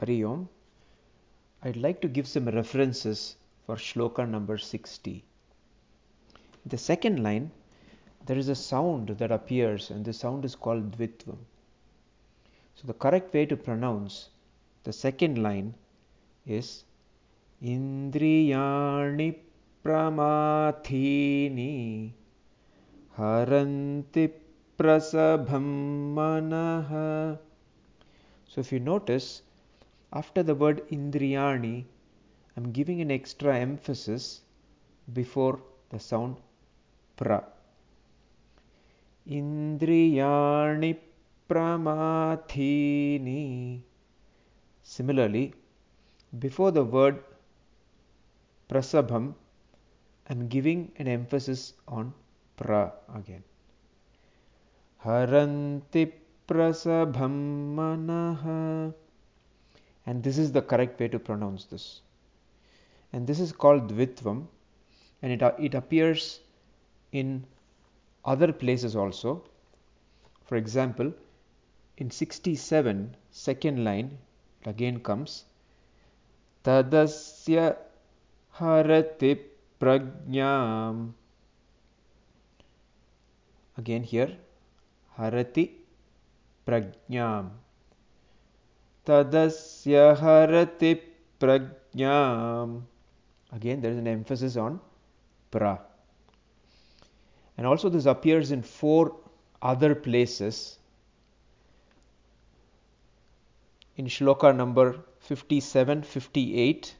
Hari Om. I'd like to give some references for shloka number 60. The second line, there is a sound that appears, and the sound is called Dvitvam. So, the correct way to pronounce the second line is Indriyani Pramathini Haranti Prasabham Manaha. So, if you notice, after the word indriyani, I'm giving an extra emphasis before the sound pra. Indriyani pramathini. Similarly, before the word prasabham, I'm giving an emphasis on pra again. Haranti prasabham manaha and this is the correct way to pronounce this. And this is called Dvitvam and it, uh, it appears in other places also. For example, in 67, second line, it again comes Tadasya Harati Prajnam. Again here, Harati Prajnam yasya prajnam. Again, there is an emphasis on pra. And also, this appears in four other places. In shloka number 57, 58,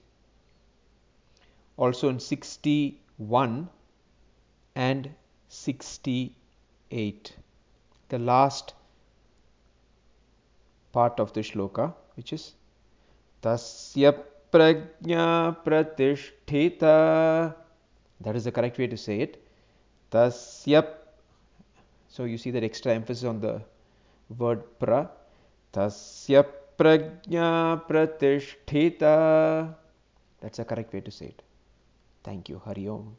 also in 61 and 68. The last part of the shloka, which is Tasya prajna pratisthita. That is the correct way to say it. Tasya. So you see that extra emphasis on the word pra. Tasya prajna pratisthita. That's the correct way to say it. Thank you. Hari Om.